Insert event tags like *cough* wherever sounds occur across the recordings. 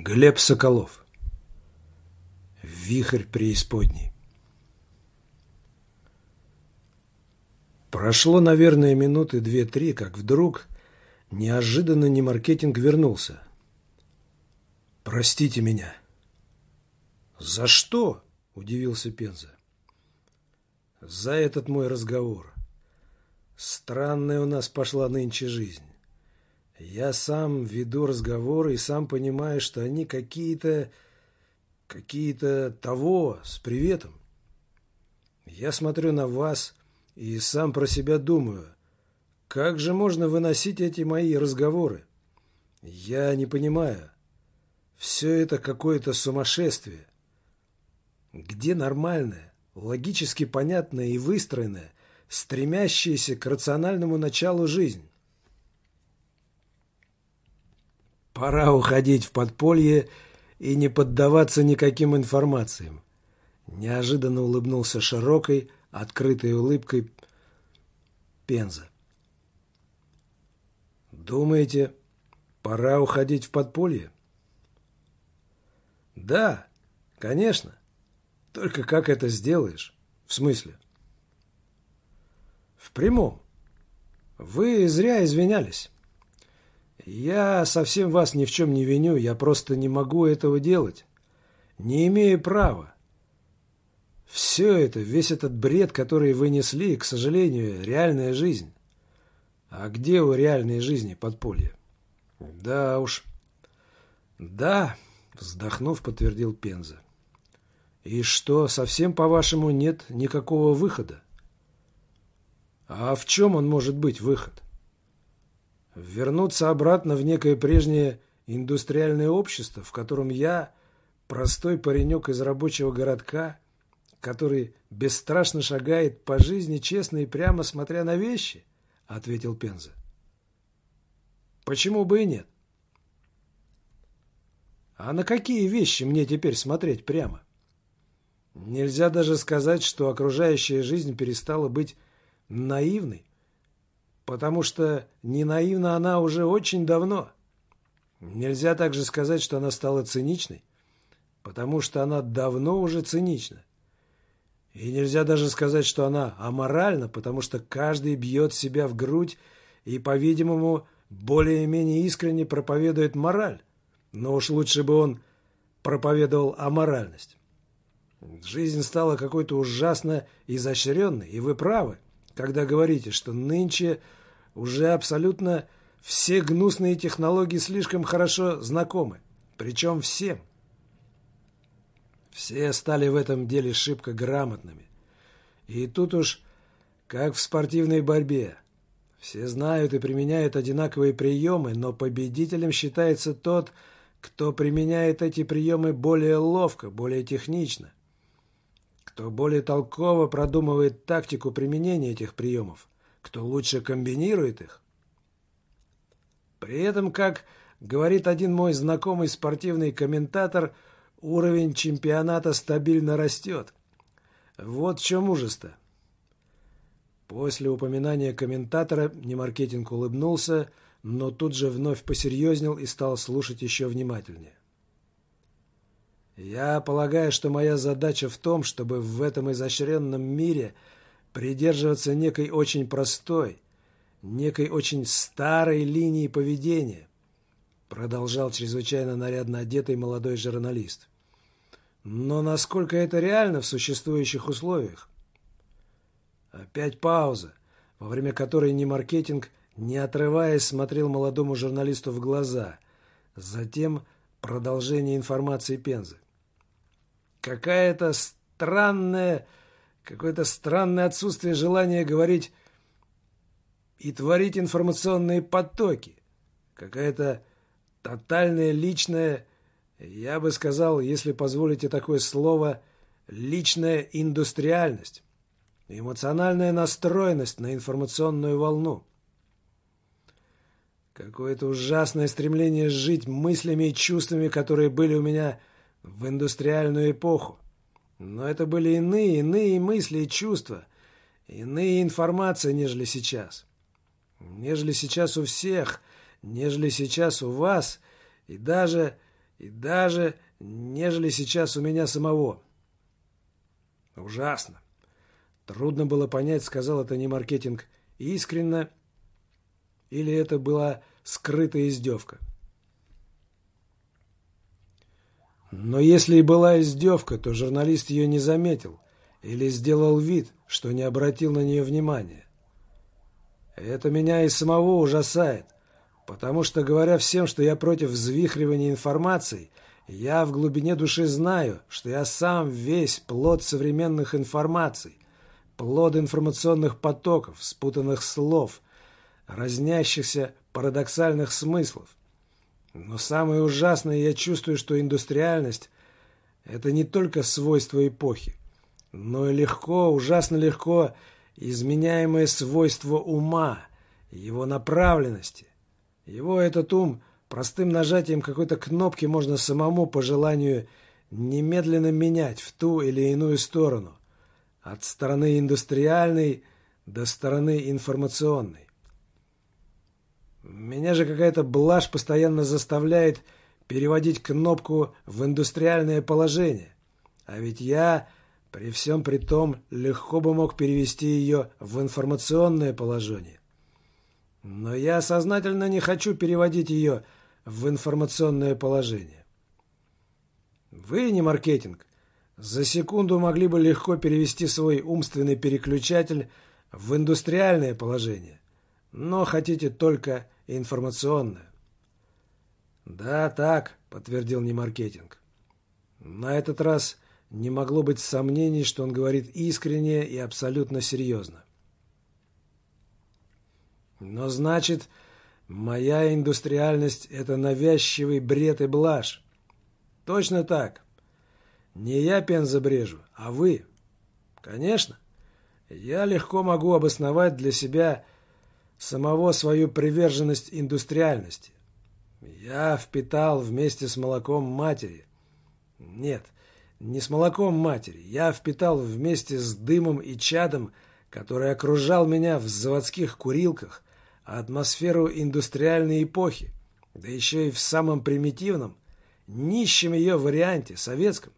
Глеб Соколов. Вихрь преисподней. Прошло, наверное, минуты две-три, как вдруг неожиданно Немаркетинг вернулся. «Простите меня». «За что?» – удивился Пенза. «За этот мой разговор. Странная у нас пошла нынче жизнь. Я сам веду разговоры и сам понимаю, что они какие-то... какие-то того, с приветом. Я смотрю на вас и сам про себя думаю, как же можно выносить эти мои разговоры? Я не понимаю. Все это какое-то сумасшествие. Где нормальное, логически понятное и выстроенное, стремящееся к рациональному началу жизнь? Пора уходить в подполье и не поддаваться никаким информациям. Неожиданно улыбнулся широкой, открытой улыбкой Пенза. Думаете, пора уходить в подполье? Да, конечно. Только как это сделаешь? В смысле? В прямом. Вы зря извинялись. Я совсем вас ни в чем не виню, я просто не могу этого делать. Не имею права. Все это, весь этот бред, который вы несли, к сожалению, реальная жизнь. А где у реальной жизни подполье? Да уж. Да, вздохнув, подтвердил Пенза. И что, совсем, по-вашему, нет никакого выхода? А в чем он может быть, выход? Вернуться обратно в некое прежнее индустриальное общество, в котором я, простой паренек из рабочего городка, который бесстрашно шагает по жизни, честно и прямо смотря на вещи, ответил Пенза. Почему бы и нет? А на какие вещи мне теперь смотреть прямо? Нельзя даже сказать, что окружающая жизнь перестала быть наивной потому что не наивна она уже очень давно. Нельзя также сказать, что она стала циничной, потому что она давно уже цинична. И нельзя даже сказать, что она аморальна, потому что каждый бьет себя в грудь и, по-видимому, более-менее искренне проповедует мораль. Но уж лучше бы он проповедовал аморальность. Жизнь стала какой-то ужасно изощренной, и вы правы, когда говорите, что нынче уже абсолютно все гнусные технологии слишком хорошо знакомы. Причем всем. Все стали в этом деле шибко грамотными. И тут уж, как в спортивной борьбе, все знают и применяют одинаковые приемы, но победителем считается тот, кто применяет эти приемы более ловко, более технично, кто более толково продумывает тактику применения этих приемов, кто лучше комбинирует их. При этом, как говорит один мой знакомый спортивный комментатор, уровень чемпионата стабильно растет. Вот в чем ужас-то. После упоминания комментатора Немаркетинг улыбнулся, но тут же вновь посерьезнел и стал слушать еще внимательнее. Я полагаю, что моя задача в том, чтобы в этом изощренном мире – придерживаться некой очень простой, некой очень старой линии поведения, продолжал чрезвычайно нарядно одетый молодой журналист. Но насколько это реально в существующих условиях? Опять пауза, во время которой не маркетинг, не отрываясь, смотрел молодому журналисту в глаза. Затем продолжение информации Пензы. Какая-то странная Какое-то странное отсутствие желания говорить и творить информационные потоки. Какая-то тотальная личная, я бы сказал, если позволите такое слово, личная индустриальность, эмоциональная настроенность на информационную волну. Какое-то ужасное стремление жить мыслями и чувствами, которые были у меня в индустриальную эпоху. Но это были иные, иные мысли и чувства, иные информация, нежели сейчас. Нежели сейчас у всех, нежели сейчас у вас, и даже И даже нежели сейчас у меня самого. Ужасно. Трудно было понять, сказал это не маркетинг искренно, или это была скрытая издевка. Но если и была издевка, то журналист ее не заметил или сделал вид, что не обратил на нее внимания. Это меня и самого ужасает, потому что, говоря всем, что я против взвихривания информации, я в глубине души знаю, что я сам весь плод современных информаций, плод информационных потоков, спутанных слов, разнящихся парадоксальных смыслов. Но самое ужасное, я чувствую, что индустриальность – это не только свойство эпохи, но и легко, ужасно легко изменяемое свойство ума, его направленности. Его этот ум простым нажатием какой-то кнопки можно самому по желанию немедленно менять в ту или иную сторону, от стороны индустриальной до стороны информационной. Меня же какая-то блажь постоянно заставляет переводить кнопку в индустриальное положение. А ведь я, при всем при том, легко бы мог перевести ее в информационное положение. Но я сознательно не хочу переводить ее в информационное положение. Вы не маркетинг. За секунду могли бы легко перевести свой умственный переключатель в индустриальное положение но хотите только информационное. Да, так, подтвердил Немаркетинг. На этот раз не могло быть сомнений, что он говорит искренне и абсолютно серьезно. Но значит, моя индустриальность – это навязчивый бред и блажь. Точно так. Не я пенза брежу, а вы. Конечно. Я легко могу обосновать для себя – самого свою приверженность индустриальности. Я впитал вместе с молоком матери. Нет, не с молоком матери. Я впитал вместе с дымом и чадом, который окружал меня в заводских курилках, атмосферу индустриальной эпохи, да еще и в самом примитивном, нищем ее варианте, советском.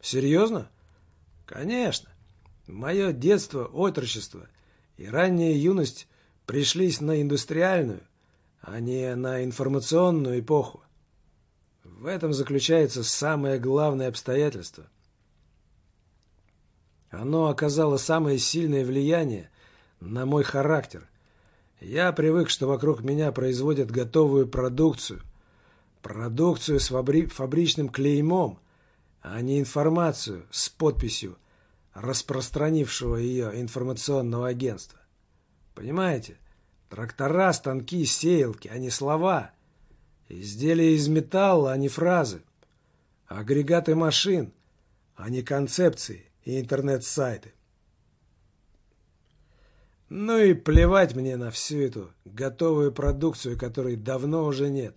Серьезно? Конечно. Мое детство, отрочество и ранняя юность пришлись на индустриальную, а не на информационную эпоху. В этом заключается самое главное обстоятельство. Оно оказало самое сильное влияние на мой характер. Я привык, что вокруг меня производят готовую продукцию. Продукцию с фабри фабричным клеймом, а не информацию с подписью распространившего ее информационного агентства. Понимаете? Трактора, станки, сеялки, а не слова. Изделия из металла, а не фразы. Агрегаты машин, а не концепции и интернет-сайты. Ну и плевать мне на всю эту готовую продукцию, которой давно уже нет.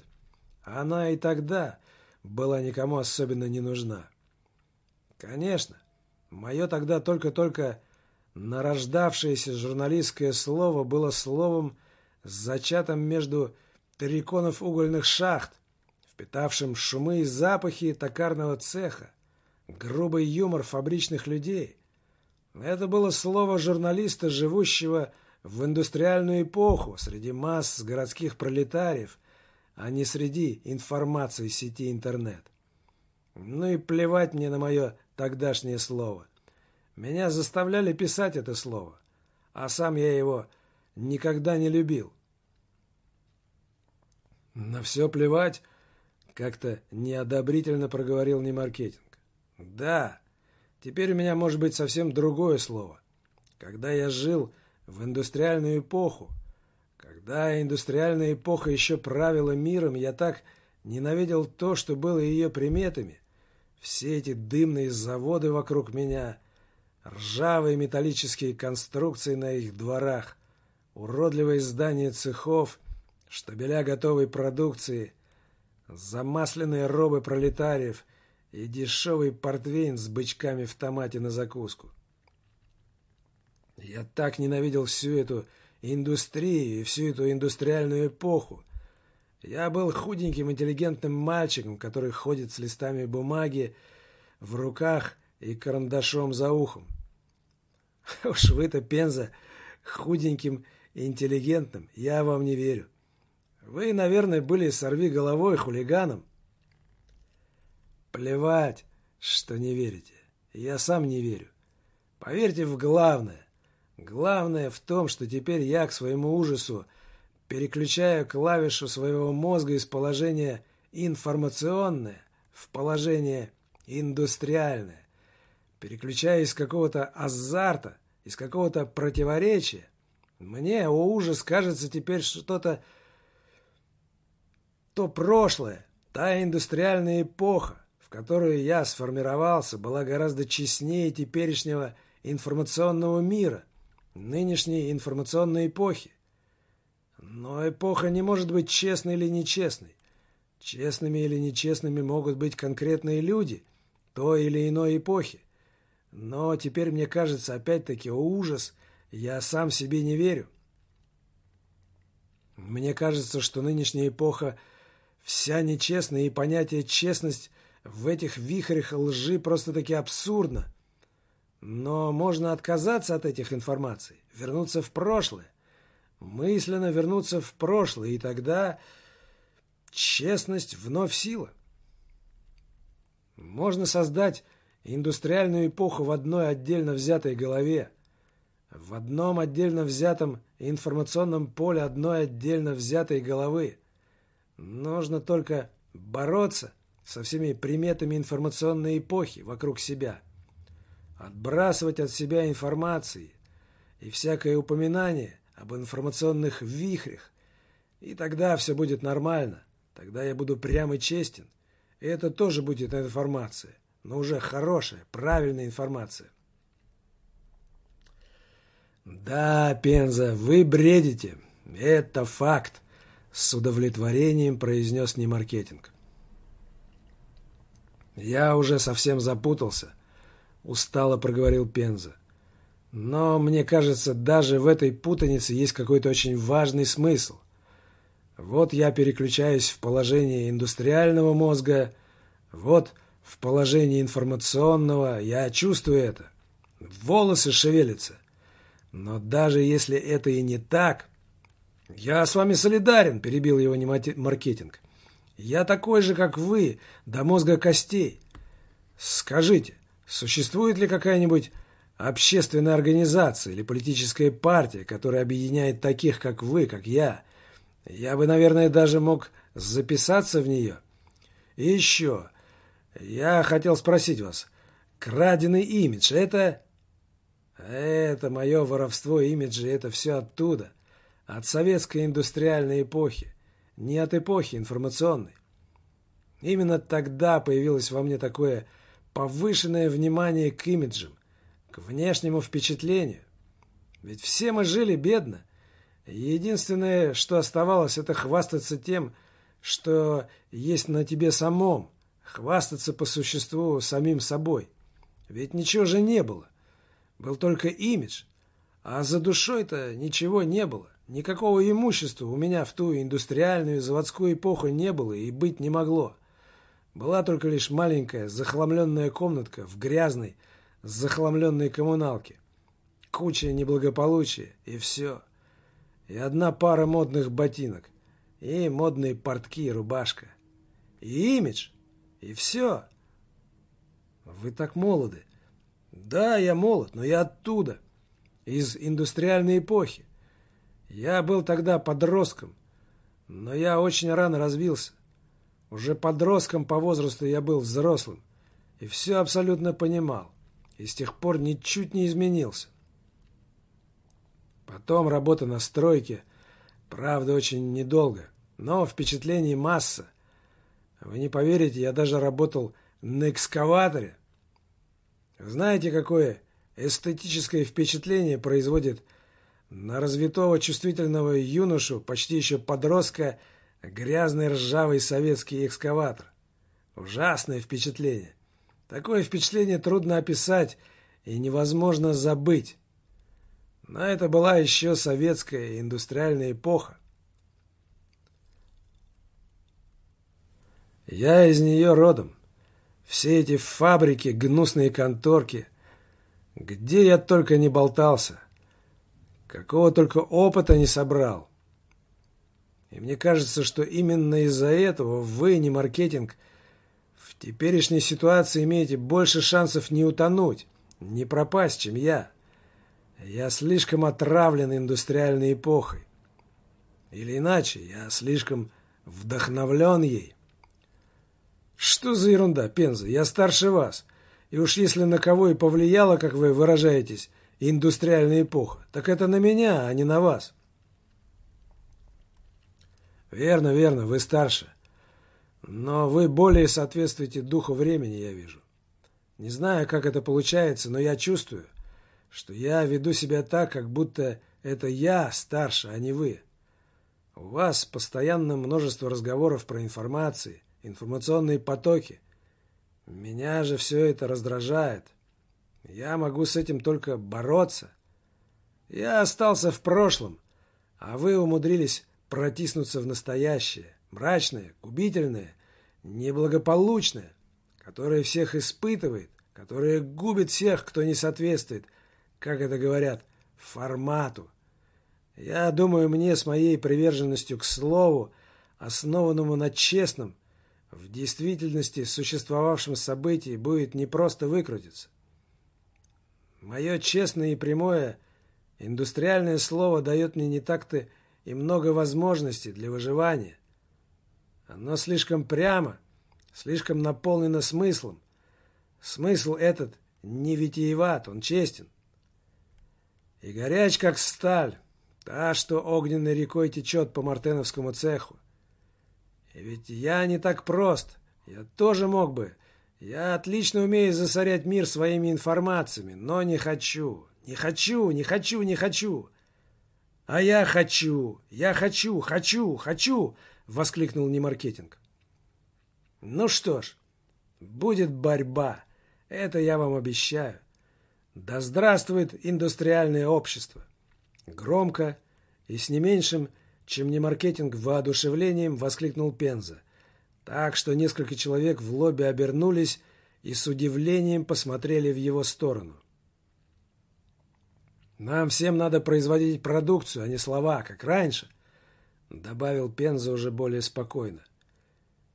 Она и тогда была никому особенно не нужна. Конечно, мое тогда только-только Нарождавшееся журналистское слово было словом, зачатым между терриконов угольных шахт, впитавшим шумы и запахи токарного цеха, грубый юмор фабричных людей. Это было слово журналиста, живущего в индустриальную эпоху среди масс городских пролетариев, а не среди информации сети интернет. Ну и плевать мне на мое тогдашнее слово. Меня заставляли писать это слово, а сам я его никогда не любил. На все плевать, как-то неодобрительно проговорил Немаркетинг. Да, теперь у меня может быть совсем другое слово. Когда я жил в индустриальную эпоху, когда индустриальная эпоха еще правила миром, я так ненавидел то, что было ее приметами. Все эти дымные заводы вокруг меня, ржавые металлические конструкции на их дворах, уродливые здания цехов, штабеля готовой продукции, замасленные робы пролетариев и дешевый портвейн с бычками в томате на закуску. Я так ненавидел всю эту индустрию и всю эту индустриальную эпоху. Я был худеньким интеллигентным мальчиком, который ходит с листами бумаги в руках и карандашом за ухом. *laughs* Уж вы-то, Пенза, худеньким и интеллигентным, я вам не верю. Вы, наверное, были сорви головой хулиганом. Плевать, что не верите. Я сам не верю. Поверьте в главное. Главное в том, что теперь я к своему ужасу переключаю клавишу своего мозга из положения информационное в положение индустриальное. Переключаю из какого-то азарта, из какого-то противоречия. Мне, о ужас, кажется теперь что-то то прошлое, та индустриальная эпоха, в которую я сформировался, была гораздо честнее теперешнего информационного мира, нынешней информационной эпохи. Но эпоха не может быть честной или нечестной. Честными или нечестными могут быть конкретные люди той или иной эпохи. Но теперь мне кажется, опять-таки, ужас, я сам себе не верю. Мне кажется, что нынешняя эпоха вся нечестная, и понятие «честность» в этих вихрях лжи просто-таки абсурдно. Но можно отказаться от этих информаций, вернуться в прошлое, мысленно вернуться в прошлое, и тогда честность вновь сила. Можно создать индустриальную эпоху в одной отдельно взятой голове, в одном отдельно взятом информационном поле одной отдельно взятой головы. Нужно только бороться со всеми приметами информационной эпохи вокруг себя, отбрасывать от себя информации и всякое упоминание об информационных вихрях, и тогда все будет нормально, тогда я буду прям и честен, и это тоже будет информация, но уже хорошая, правильная информация. Да, Пенза, вы бредите. Это факт, с удовлетворением произнес Немаркетинг. Я уже совсем запутался, устало проговорил Пенза. Но мне кажется, даже в этой путанице есть какой-то очень важный смысл. Вот я переключаюсь в положение индустриального мозга, вот в положении информационного, я чувствую это. Волосы шевелятся. Но даже если это и не так... Я с вами солидарен, перебил его маркетинг. Я такой же, как вы, до мозга костей. Скажите, существует ли какая-нибудь общественная организация или политическая партия, которая объединяет таких, как вы, как я? Я бы, наверное, даже мог записаться в нее. И еще, я хотел спросить вас, краденый имидж – это это мое воровство имиджа, это все оттуда. От советской индустриальной эпохи. Не от эпохи информационной. Именно тогда появилось во мне такое повышенное внимание к имиджам, к внешнему впечатлению. Ведь все мы жили бедно. Единственное, что оставалось, это хвастаться тем, что есть на тебе самом, хвастаться по существу самим собой. Ведь ничего же не было. Был только имидж. А за душой-то ничего не было. Никакого имущества у меня в ту индустриальную заводскую эпоху не было и быть не могло. Была только лишь маленькая захламленная комнатка в грязной, захламленной коммуналке. Куча неблагополучия, и все. И одна пара модных ботинок. И модные портки и рубашка. И имидж. И все. Вы так молоды. Да, я молод, но я оттуда, из индустриальной эпохи. Я был тогда подростком, но я очень рано развился. Уже подростком по возрасту я был взрослым и все абсолютно понимал, и с тех пор ничуть не изменился. Потом работа на стройке, правда, очень недолго, но впечатлений масса. Вы не поверите, я даже работал на экскаваторе, знаете, какое эстетическое впечатление производит на развитого чувствительного юношу, почти еще подростка, грязный ржавый советский экскаватор? Ужасное впечатление. Такое впечатление трудно описать и невозможно забыть. Но это была еще советская индустриальная эпоха. Я из нее родом. Все эти фабрики, гнусные конторки. Где я только не болтался. Какого только опыта не собрал. И мне кажется, что именно из-за этого вы, не маркетинг, в теперешней ситуации имеете больше шансов не утонуть, не пропасть, чем я. Я слишком отравлен индустриальной эпохой. Или иначе, я слишком вдохновлен ей. Что за ерунда, Пенза? Я старше вас. И уж если на кого и повлияла, как вы выражаетесь, индустриальная эпоха, так это на меня, а не на вас. Верно, верно, вы старше. Но вы более соответствуете духу времени, я вижу. Не знаю, как это получается, но я чувствую, что я веду себя так, как будто это я старше, а не вы. У вас постоянно множество разговоров про информации, информационные потоки. Меня же все это раздражает. Я могу с этим только бороться. Я остался в прошлом, а вы умудрились протиснуться в настоящее, мрачное, губительное, неблагополучное, которое всех испытывает, которое губит всех, кто не соответствует, как это говорят, формату. Я думаю, мне с моей приверженностью к слову, основанному на честном, в действительности существовавшем событии, будет не просто выкрутиться. Мое честное и прямое индустриальное слово дает мне не так-то и много возможностей для выживания. Оно слишком прямо, слишком наполнено смыслом. Смысл этот не витиеват, он честен. И горяч, как сталь, Та, что огненной рекой течет по Мартеновскому цеху. Ведь я не так прост. Я тоже мог бы. Я отлично умею засорять мир своими информациями, но не хочу. Не хочу, не хочу, не хочу. А я хочу, я хочу, хочу, хочу, воскликнул Немаркетинг. Ну что ж, будет борьба. Это я вам обещаю. Да здравствует индустриальное общество. Громко и с не меньшим, чем не маркетинг, воодушевлением воскликнул Пенза. Так что несколько человек в лобби обернулись и с удивлением посмотрели в его сторону. «Нам всем надо производить продукцию, а не слова, как раньше», добавил Пенза уже более спокойно.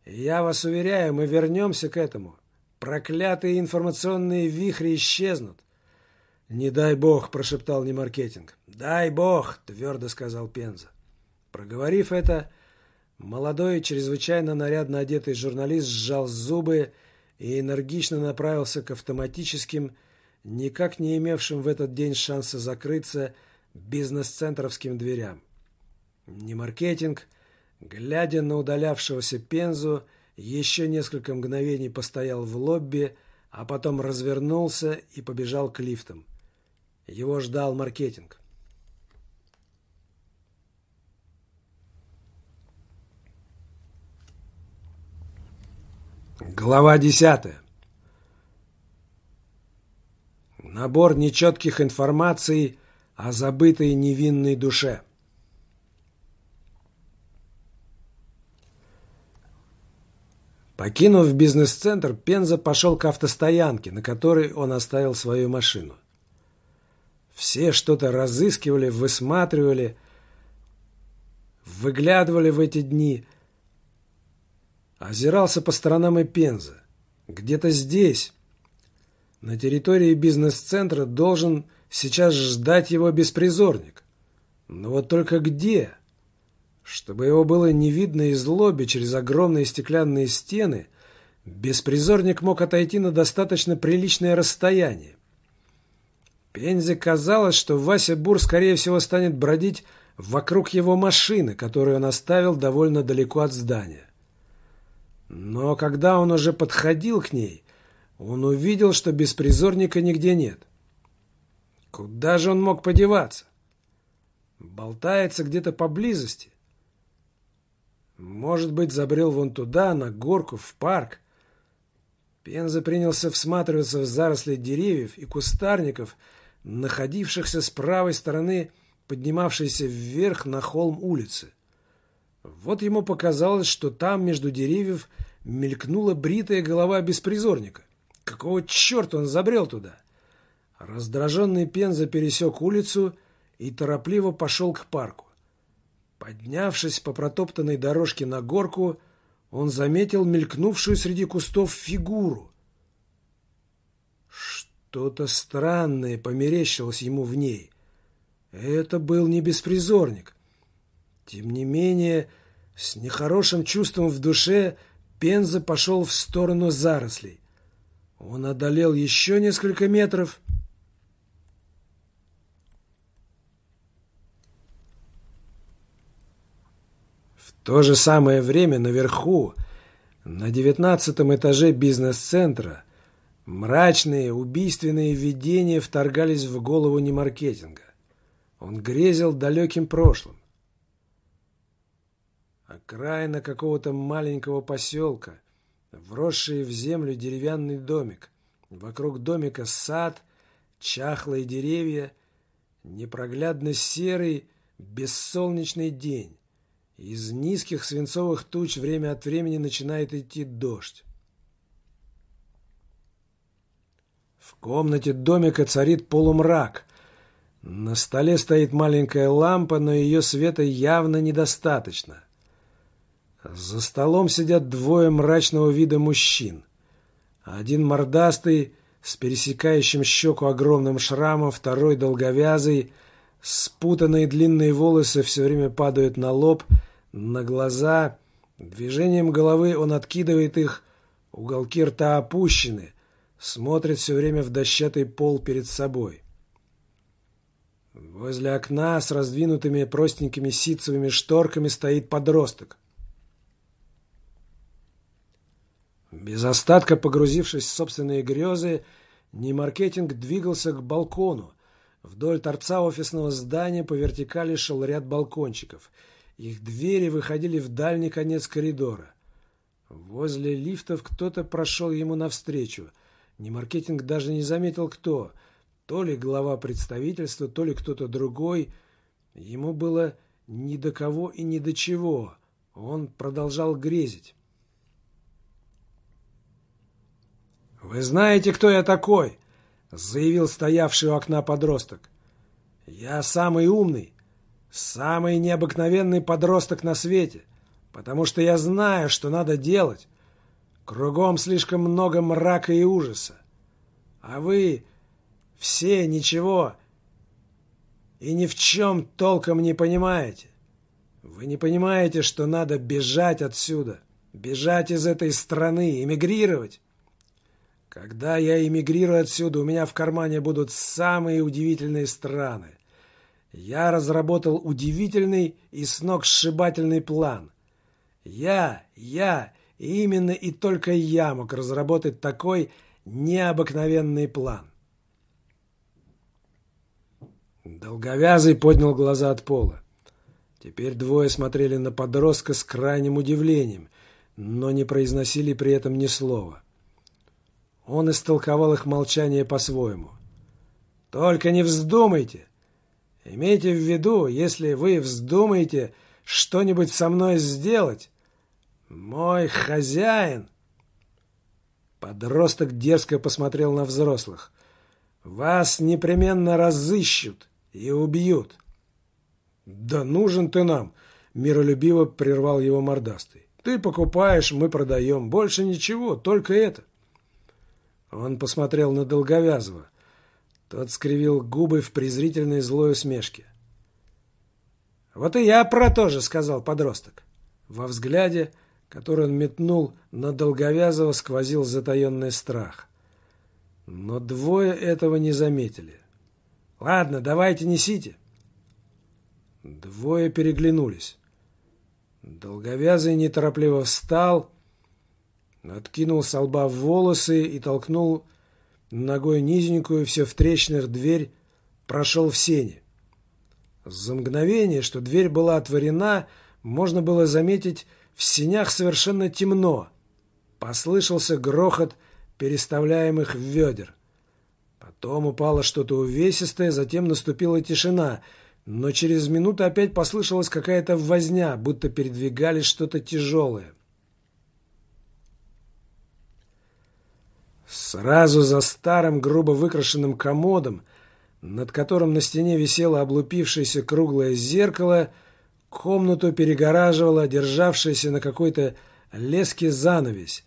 «Я вас уверяю, мы вернемся к этому. Проклятые информационные вихри исчезнут. «Не дай бог», – прошептал Немаркетинг. «Дай бог», – твердо сказал Пенза. Проговорив это, молодой, чрезвычайно нарядно одетый журналист сжал зубы и энергично направился к автоматическим, никак не имевшим в этот день шанса закрыться, бизнес-центровским дверям. Немаркетинг, глядя на удалявшегося Пензу, еще несколько мгновений постоял в лобби, а потом развернулся и побежал к лифтам. Его ждал маркетинг. Глава десятая. Набор нечетких информаций о забытой невинной душе. Покинув бизнес-центр, Пенза пошел к автостоянке, на которой он оставил свою машину. Все что-то разыскивали, высматривали, выглядывали в эти дни. Озирался по сторонам и Пенза. Где-то здесь, на территории бизнес-центра, должен сейчас ждать его беспризорник. Но вот только где? Чтобы его было не видно из лобби через огромные стеклянные стены, беспризорник мог отойти на достаточно приличное расстояние. Пензе казалось, что Вася Бур, скорее всего, станет бродить вокруг его машины, которую он оставил довольно далеко от здания. Но когда он уже подходил к ней, он увидел, что беспризорника нигде нет. Куда же он мог подеваться? Болтается где-то поблизости. Может быть, забрел вон туда, на горку, в парк. Пенза принялся всматриваться в заросли деревьев и кустарников, находившихся с правой стороны поднимавшейся вверх на холм улицы. Вот ему показалось, что там между деревьев мелькнула бритая голова беспризорника. Какого черта он забрел туда? Раздраженный Пенза пересек улицу и торопливо пошел к парку. Поднявшись по протоптанной дорожке на горку, он заметил мелькнувшую среди кустов фигуру. Что-то странное померещилось ему в ней. Это был не беспризорник. Тем не менее, с нехорошим чувством в душе Пенза пошел в сторону зарослей. Он одолел еще несколько метров. В то же самое время наверху, на девятнадцатом этаже бизнес-центра, мрачные убийственные видения вторгались в голову немаркетинга. Он грезил далеким прошлым. Окраина какого-то маленького поселка, вросший в землю деревянный домик. Вокруг домика сад, чахлые деревья, непроглядно серый, бессолнечный день. Из низких свинцовых туч время от времени начинает идти дождь. В комнате домика царит полумрак. На столе стоит маленькая лампа, но ее света явно недостаточно. За столом сидят двое мрачного вида мужчин. Один мордастый, с пересекающим щеку огромным шрамом, второй долговязый, спутанные длинные волосы все время падают на лоб, на глаза. Движением головы он откидывает их, уголки рта опущены, смотрит все время в дощатый пол перед собой. Возле окна с раздвинутыми простенькими ситцевыми шторками стоит подросток. Без остатка погрузившись в собственные грезы, Немаркетинг двигался к балкону. Вдоль торца офисного здания по вертикали шел ряд балкончиков. Их двери выходили в дальний конец коридора. Возле лифтов кто-то прошел ему навстречу. Немаркетинг даже не заметил, кто. То ли глава представительства, то ли кто-то другой. Ему было ни до кого и ни до чего. Он продолжал грезить. «Вы знаете, кто я такой?» — заявил стоявший у окна подросток. «Я самый умный, самый необыкновенный подросток на свете, потому что я знаю, что надо делать. Кругом слишком много мрака и ужаса. А вы все ничего и ни в чем толком не понимаете. Вы не понимаете, что надо бежать отсюда, бежать из этой страны, эмигрировать. Когда я эмигрирую отсюда, у меня в кармане будут самые удивительные страны. Я разработал удивительный и сногсшибательный план. Я, я, именно и только я мог разработать такой необыкновенный план. Долговязый поднял глаза от пола. Теперь двое смотрели на подростка с крайним удивлением, но не произносили при этом ни слова. Он истолковал их молчание по-своему. «Только не вздумайте! Имейте в виду, если вы вздумаете что-нибудь со мной сделать, мой хозяин...» Подросток дерзко посмотрел на взрослых. «Вас непременно разыщут и убьют». «Да нужен ты нам!» — миролюбиво прервал его мордастый. «Ты покупаешь, мы продаем. Больше ничего, только это». Он посмотрел на Долговязова. Тот скривил губы в презрительной злой усмешке. «Вот и я про то же», — сказал подросток. Во взгляде, который он метнул на Долговязова, сквозил затаенный страх. Но двое этого не заметили. «Ладно, давайте несите». Двое переглянулись. Долговязый неторопливо встал Откинул с лба волосы и толкнул ногой низенькую, все в трещинах дверь, прошел в сени. За мгновение, что дверь была отворена, можно было заметить, в сенях совершенно темно. Послышался грохот переставляемых ведер. Потом упало что-то увесистое, затем наступила тишина, но через минуту опять послышалась какая-то возня, будто передвигались что-то тяжелое. Сразу за старым грубо выкрашенным комодом, над которым на стене висело облупившееся круглое зеркало, комнату перегораживала державшаяся на какой-то леске занавесь.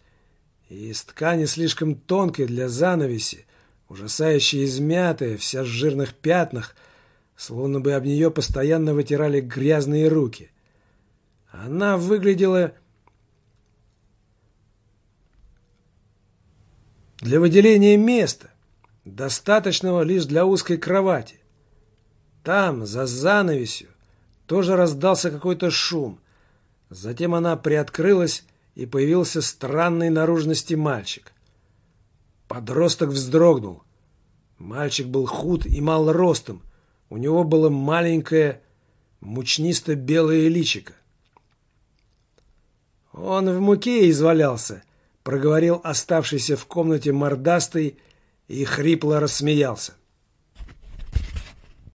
И из ткани слишком тонкой для занавеси, ужасающе измятая, вся в жирных пятнах, словно бы об нее постоянно вытирали грязные руки. Она выглядела для выделения места, достаточного лишь для узкой кровати. Там, за занавесью, тоже раздался какой-то шум. Затем она приоткрылась, и появился странной наружности мальчик. Подросток вздрогнул. Мальчик был худ и мал ростом. У него было маленькое, мучнисто-белое личико. «Он в муке извалялся», — проговорил оставшийся в комнате мордастый и хрипло рассмеялся.